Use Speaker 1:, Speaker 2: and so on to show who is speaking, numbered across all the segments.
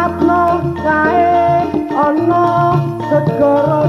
Speaker 1: tamatno kae ana segara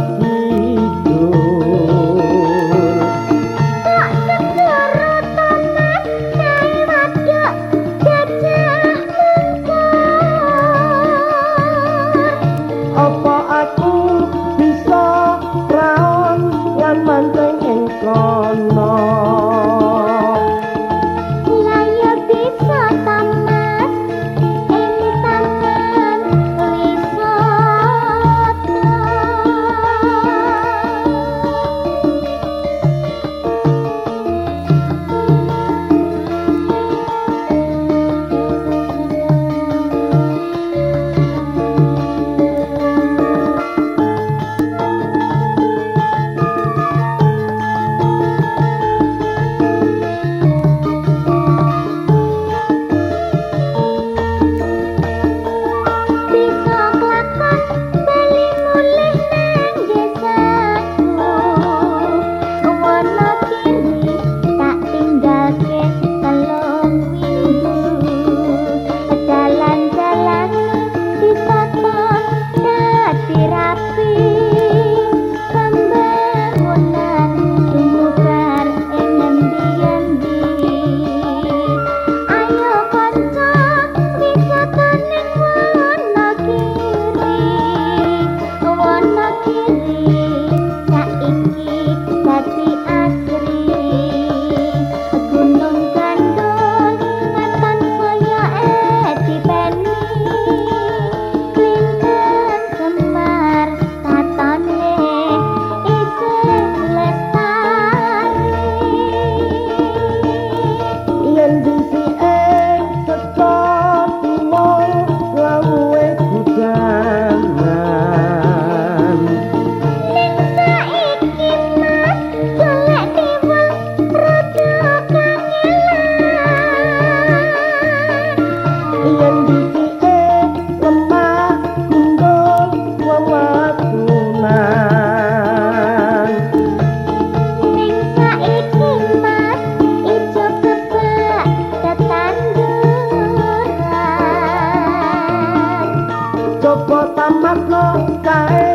Speaker 1: volta. É.